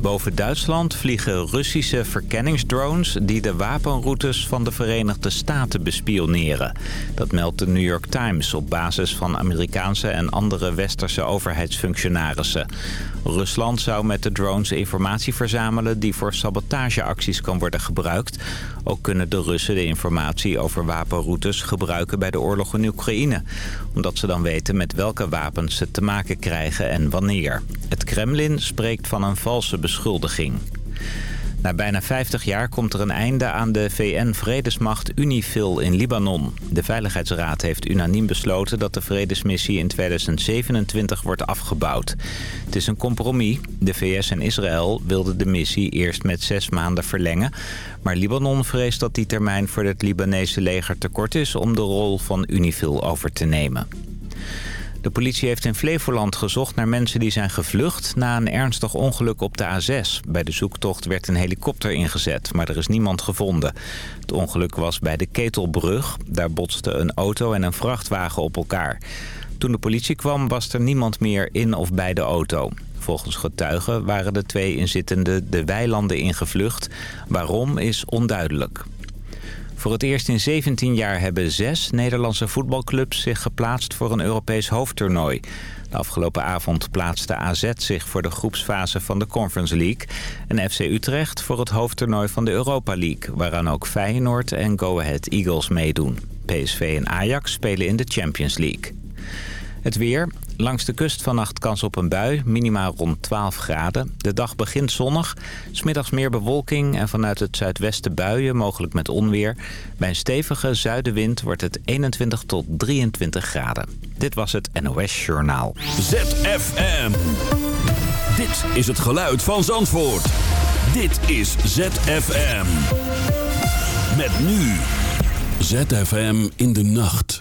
Boven Duitsland vliegen Russische verkenningsdrones... die de wapenroutes van de Verenigde Staten bespioneren. Dat meldt de New York Times op basis van Amerikaanse en andere westerse overheidsfunctionarissen. Rusland zou met de drones informatie verzamelen... die voor sabotageacties kan worden gebruikt. Ook kunnen de Russen de informatie over wapenroutes gebruiken bij de oorlog in Oekraïne. Omdat ze dan weten met welke wapens ze te maken krijgen en wanneer. Het Kremlin spreekt van een valse beschuldiging. Na bijna 50 jaar komt er een einde aan de VN-vredesmacht UNIFIL in Libanon. De Veiligheidsraad heeft unaniem besloten dat de vredesmissie in 2027 wordt afgebouwd. Het is een compromis. De VS en Israël wilden de missie eerst met zes maanden verlengen. Maar Libanon vreest dat die termijn voor het Libanese leger te kort is om de rol van UNIFIL over te nemen. De politie heeft in Flevoland gezocht naar mensen die zijn gevlucht... na een ernstig ongeluk op de A6. Bij de zoektocht werd een helikopter ingezet, maar er is niemand gevonden. Het ongeluk was bij de Ketelbrug. Daar botsten een auto en een vrachtwagen op elkaar. Toen de politie kwam was er niemand meer in of bij de auto. Volgens getuigen waren de twee inzittenden de weilanden ingevlucht. Waarom is onduidelijk. Voor het eerst in 17 jaar hebben zes Nederlandse voetbalclubs zich geplaatst voor een Europees hoofdtoernooi. De afgelopen avond plaatste AZ zich voor de groepsfase van de Conference League... en FC Utrecht voor het hoofdtoernooi van de Europa League... waaraan ook Feyenoord en Go Ahead Eagles meedoen. PSV en Ajax spelen in de Champions League. Het weer. Langs de kust vannacht kans op een bui, minimaal rond 12 graden. De dag begint zonnig, smiddags meer bewolking en vanuit het zuidwesten buien, mogelijk met onweer. Bij een stevige zuidenwind wordt het 21 tot 23 graden. Dit was het NOS Journaal. ZFM. Dit is het geluid van Zandvoort. Dit is ZFM. Met nu. ZFM in de nacht.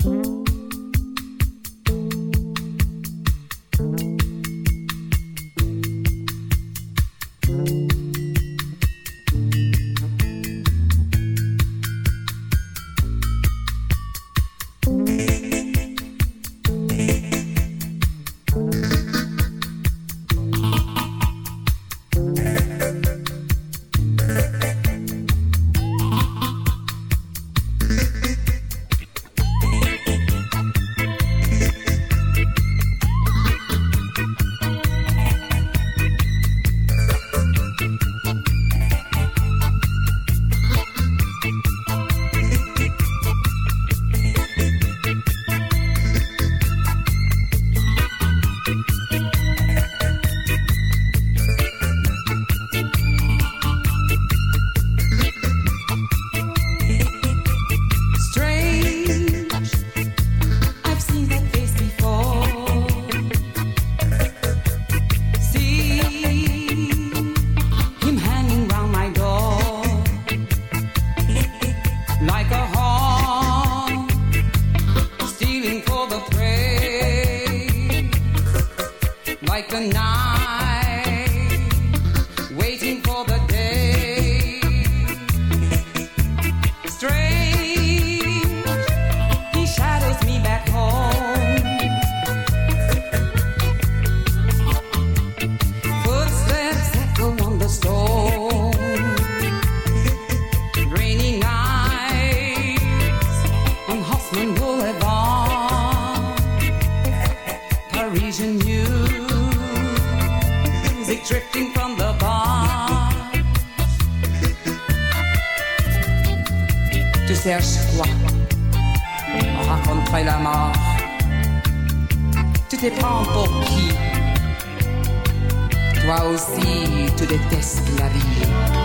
de Test Lavillier.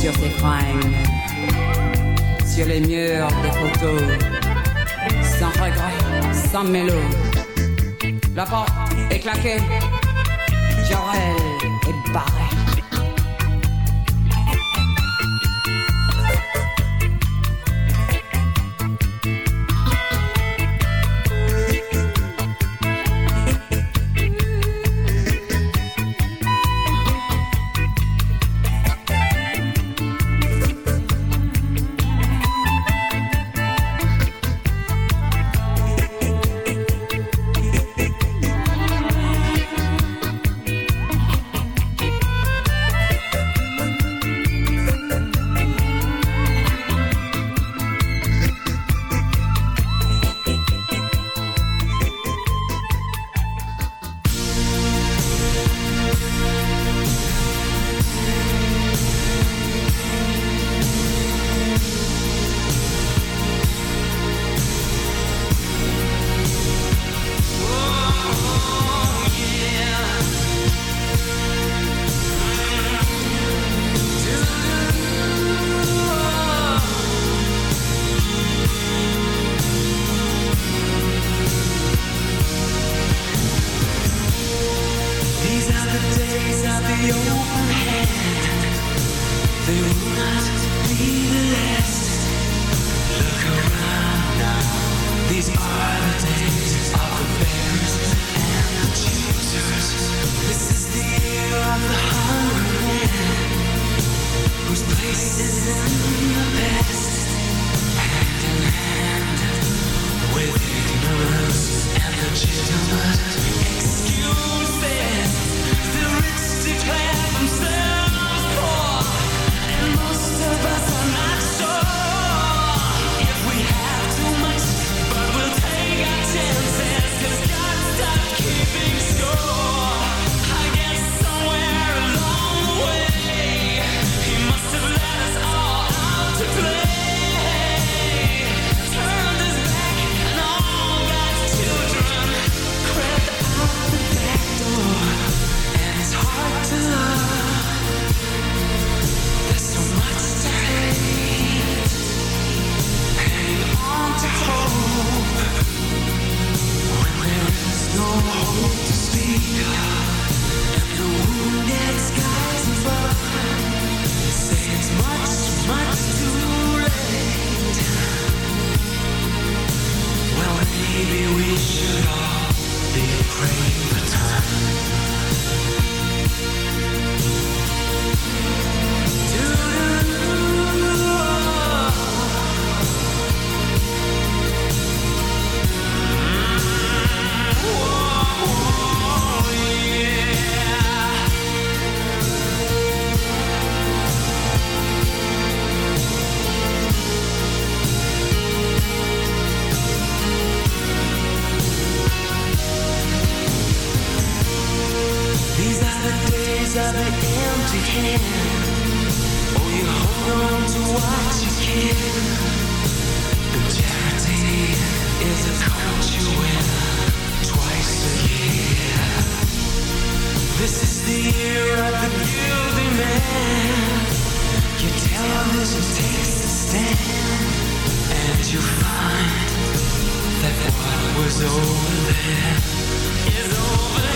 sur ses fringues, sur les murs des photos, sans regret, sans mélo. La porte est claquée, Jorel est barré. that what was over there is over.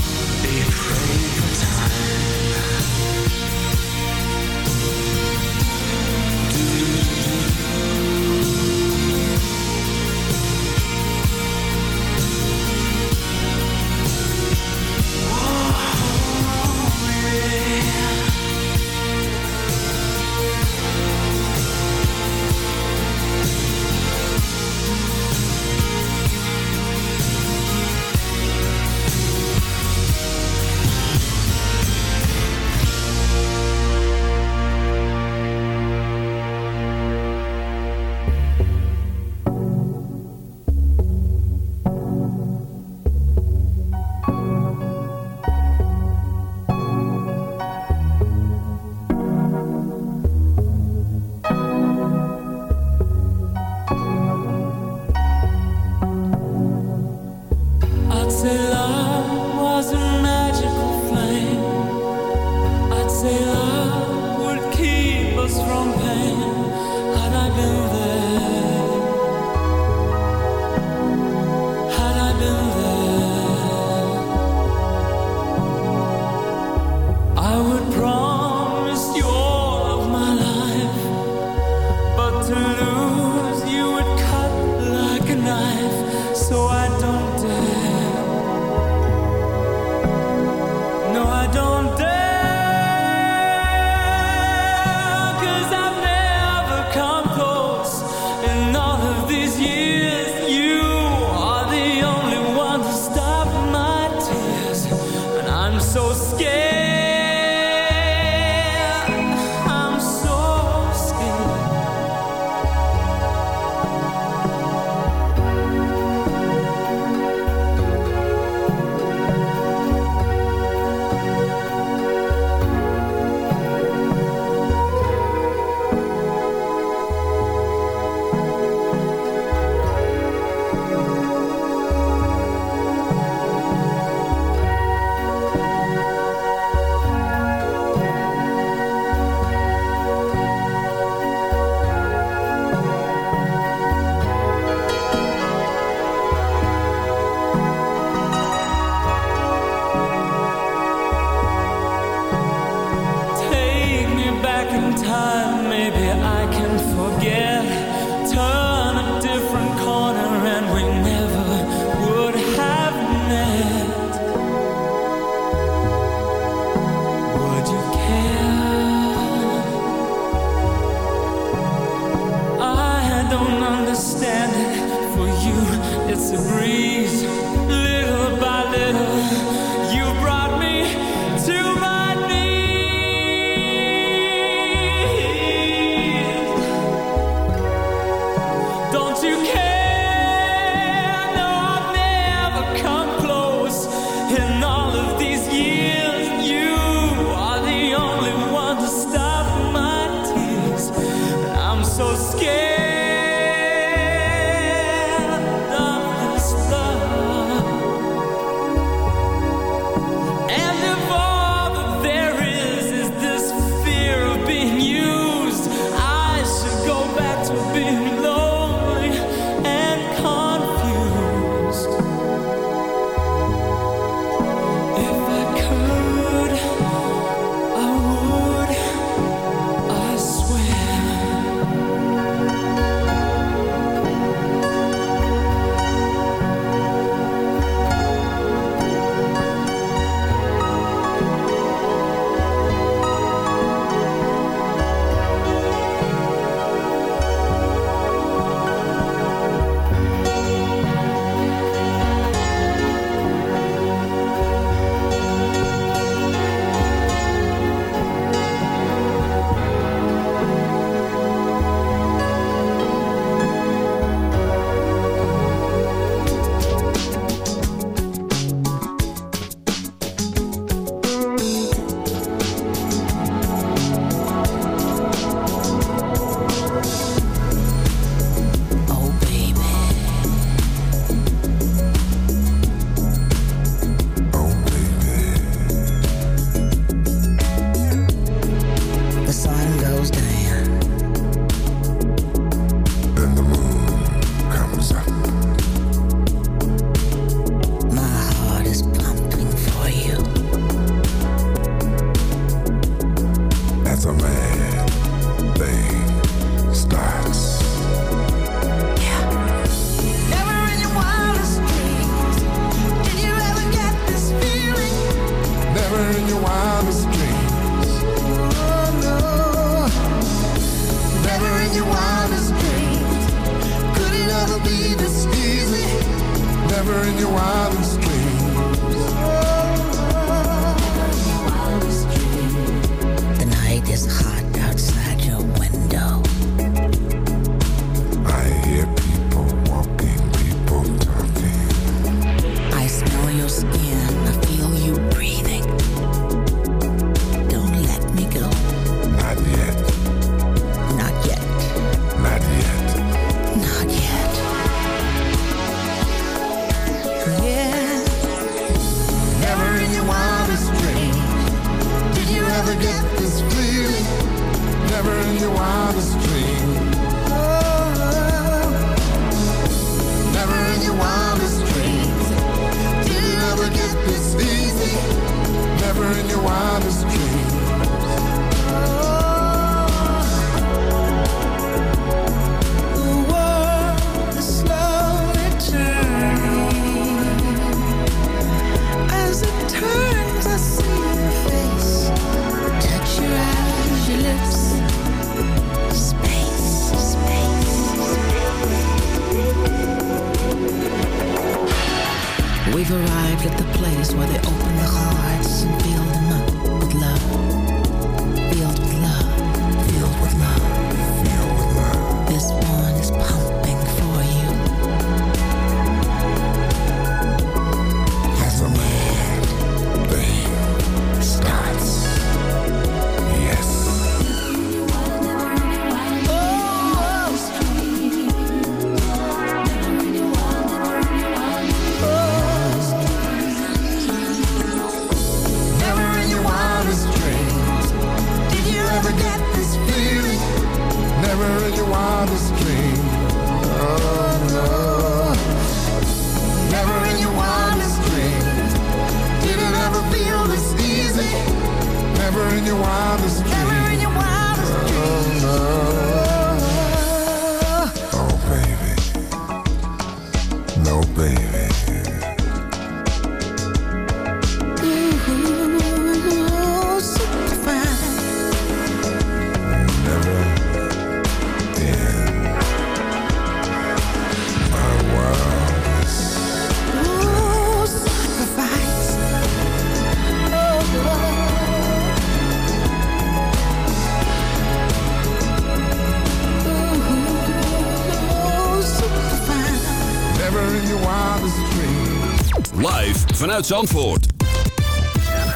vanuit Zandvoort.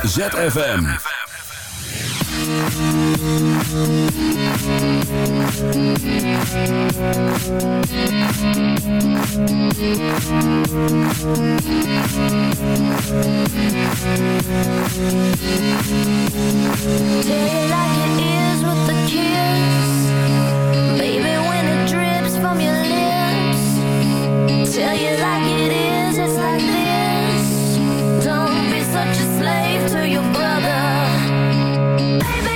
ZFM. You like it is with the kiss Baby, when it drips from your lips Tell you like it is, it's like this Baby,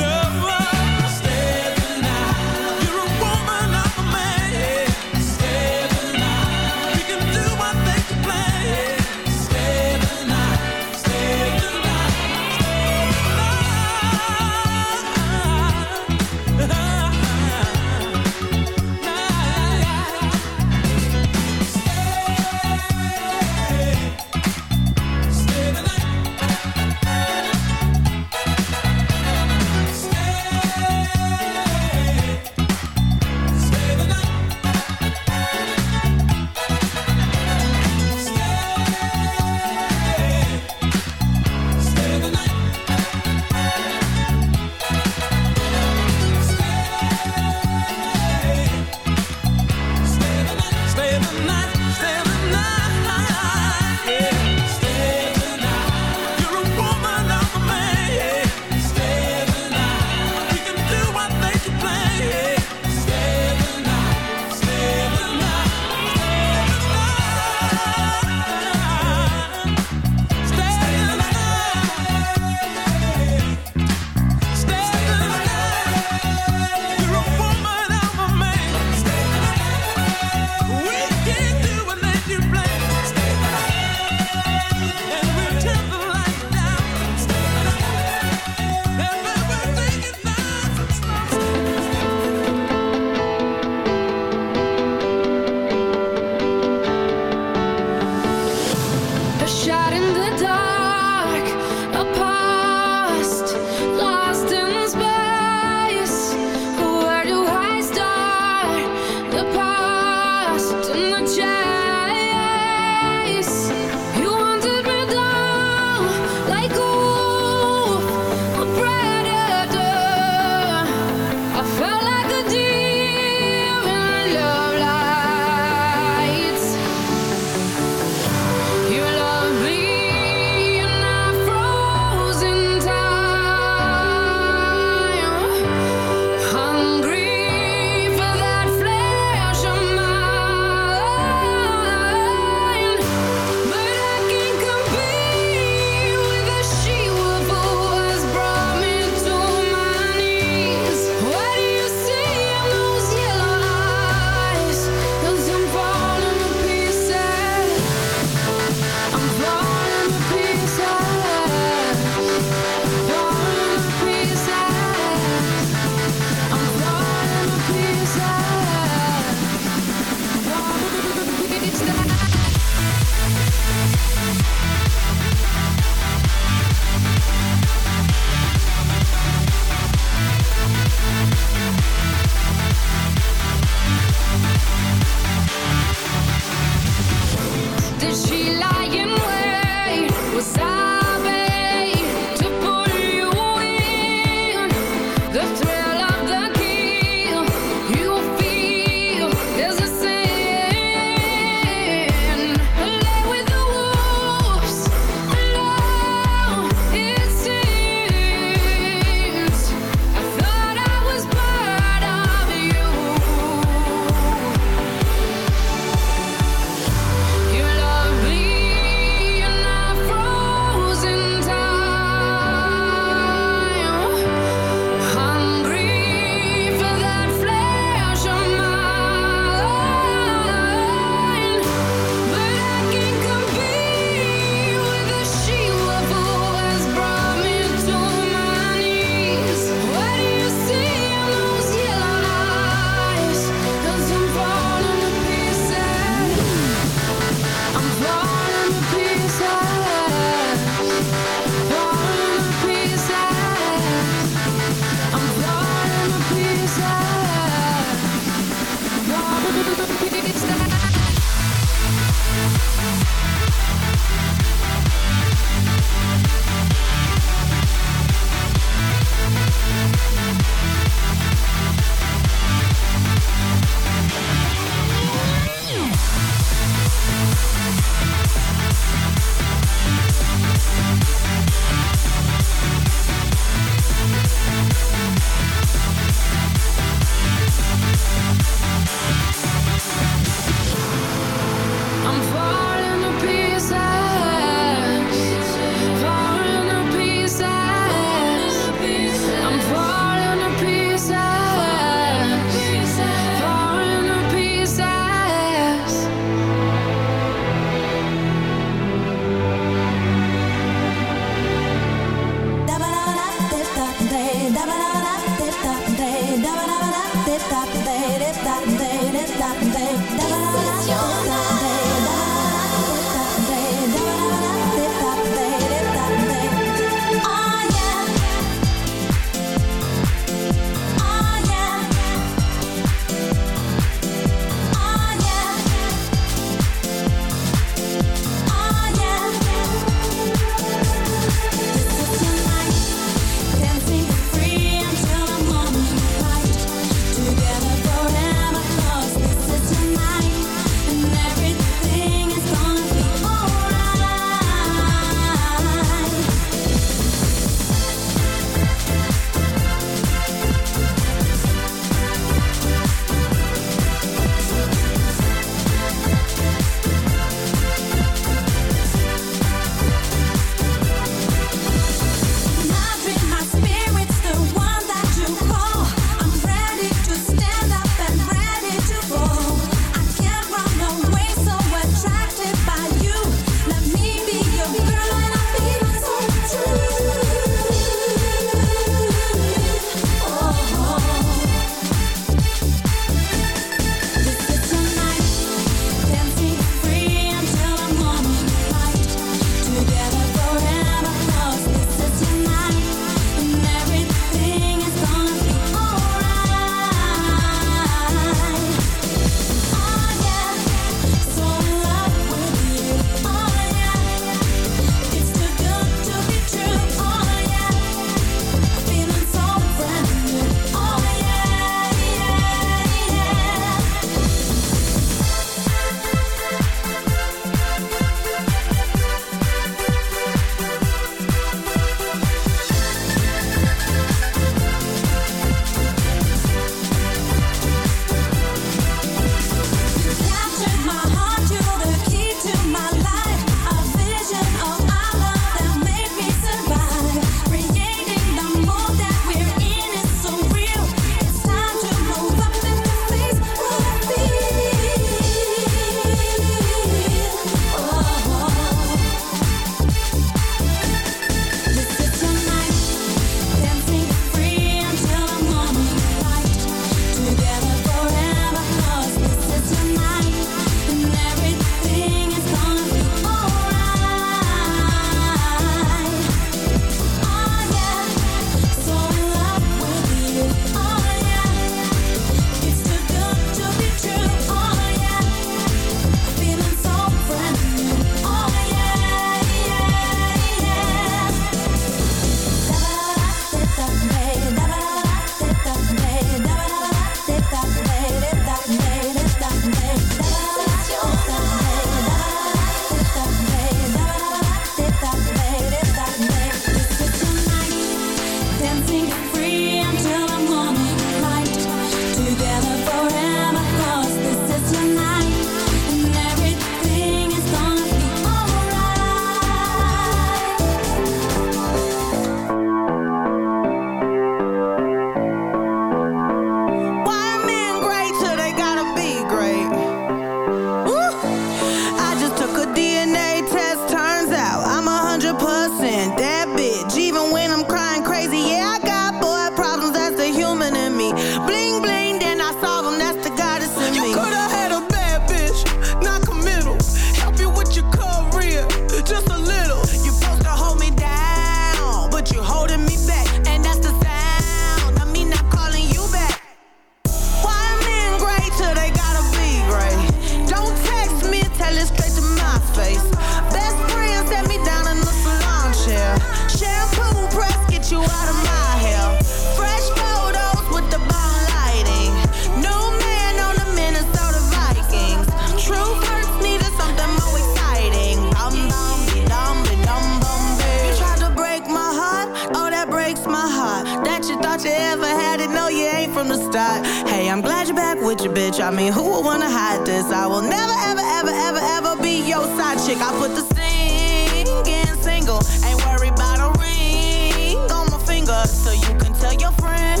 you ever had it, no you ain't from the start. Hey, I'm glad you're back with your bitch. I mean, who would wanna hide this? I will never, ever, ever, ever, ever be your side chick. I put the singing single. Ain't worried a ring on my finger. So you can tell your friend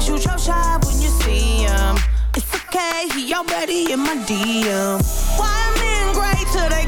Shoot your shot when you see him. It's okay, he already in my DM Why am men great till they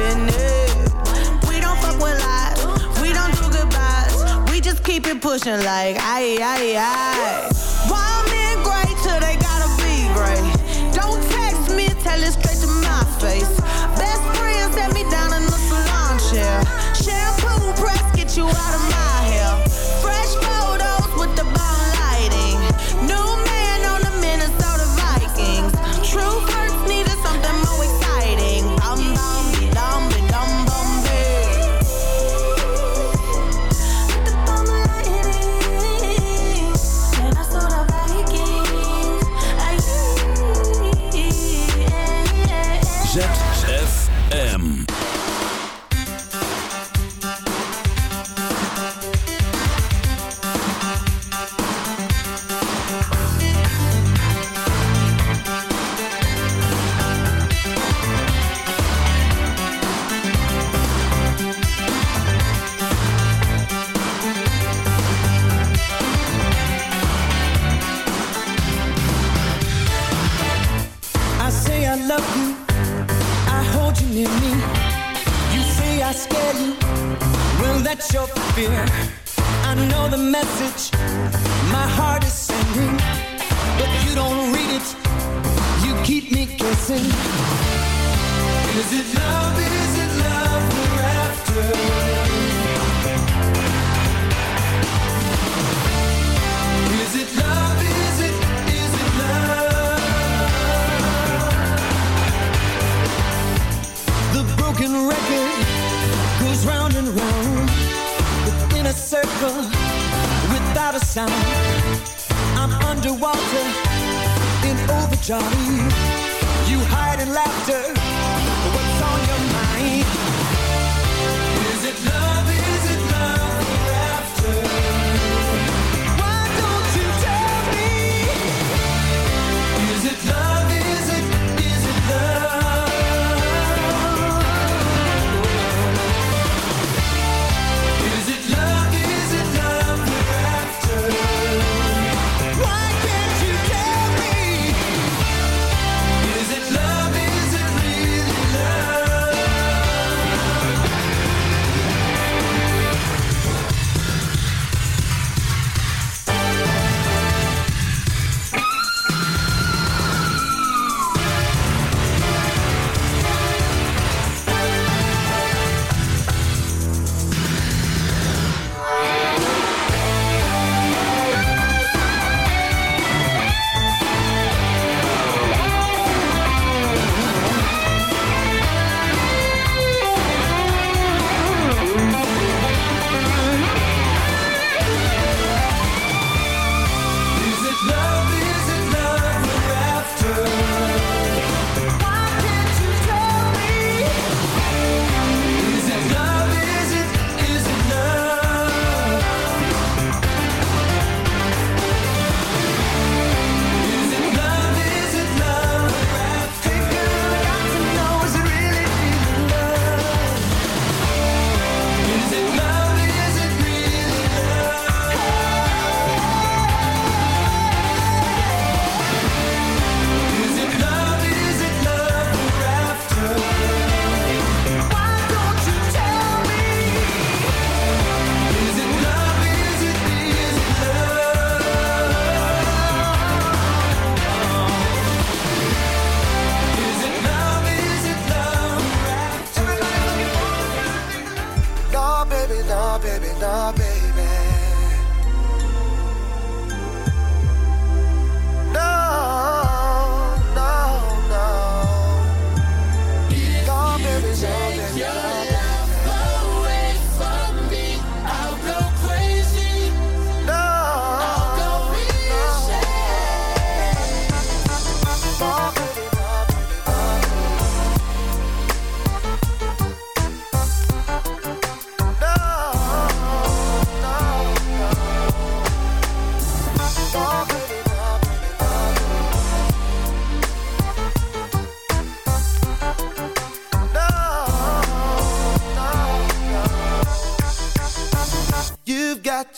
infinite. We don't fuck with lies. We don't do goodbyes. We just keep it pushing like, aye, aye, aye.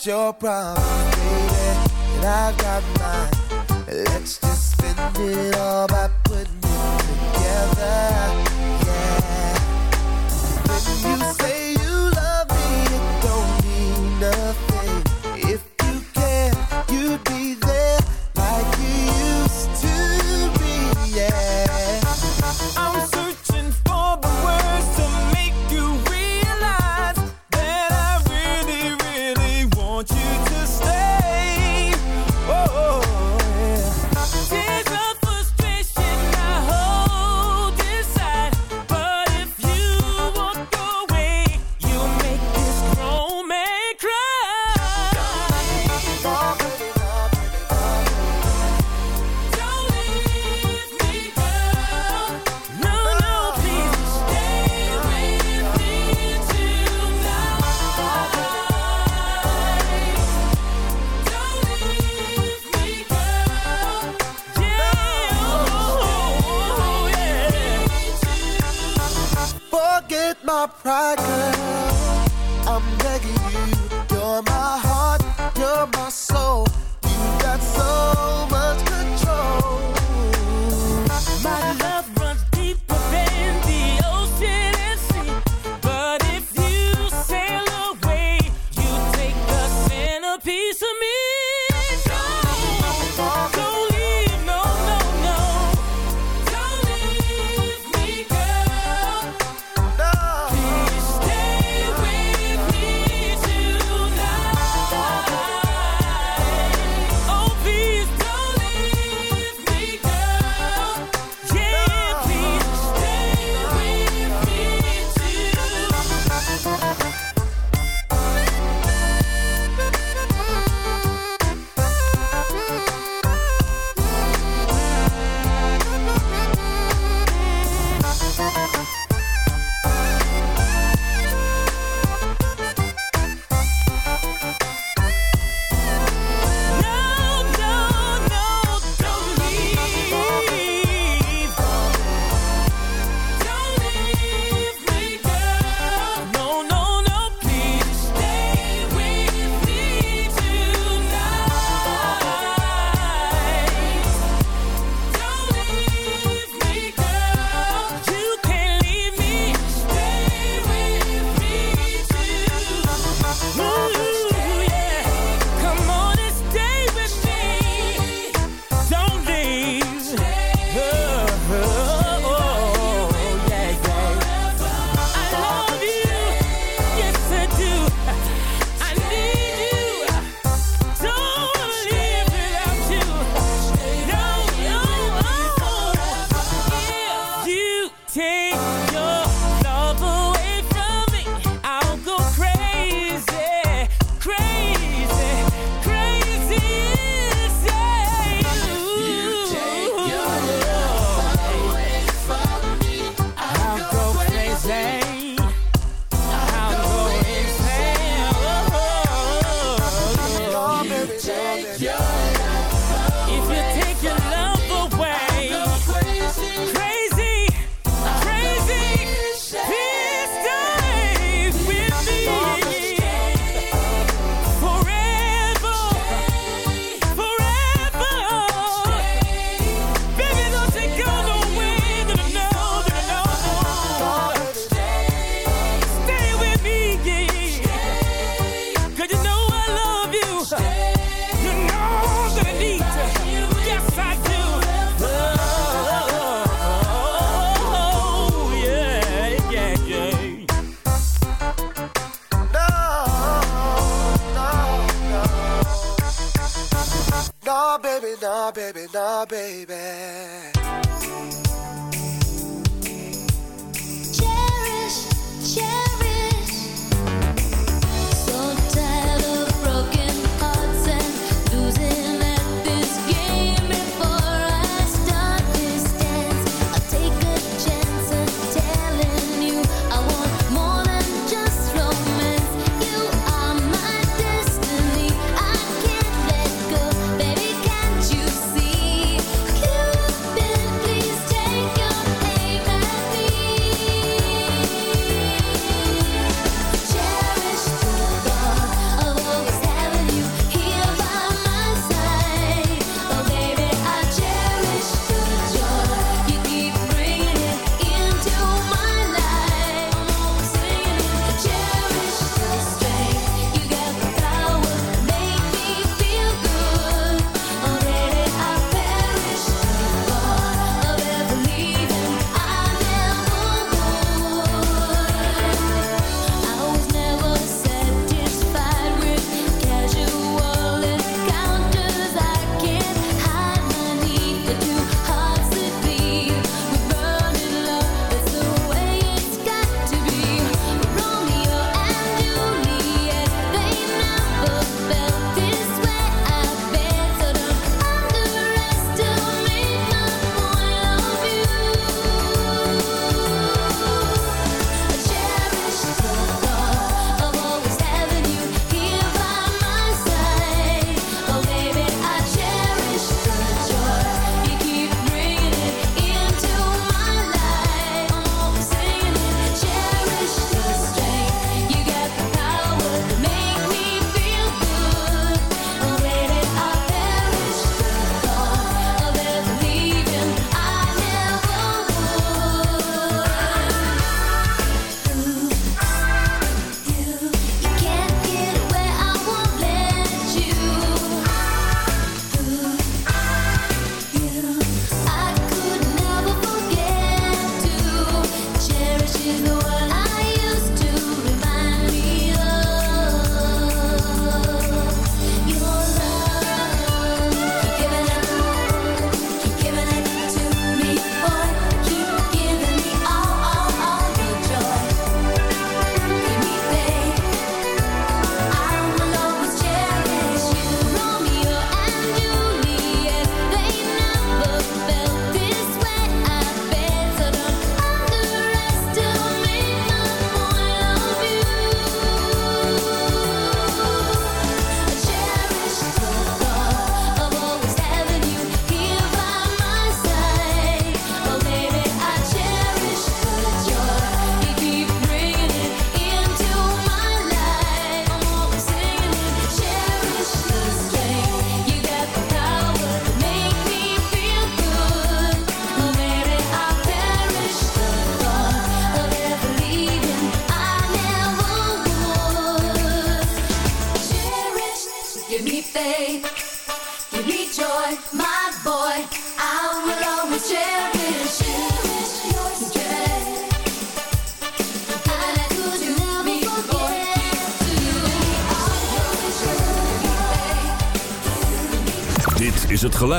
got your problem, baby, and I got mine. Let's just spend it all by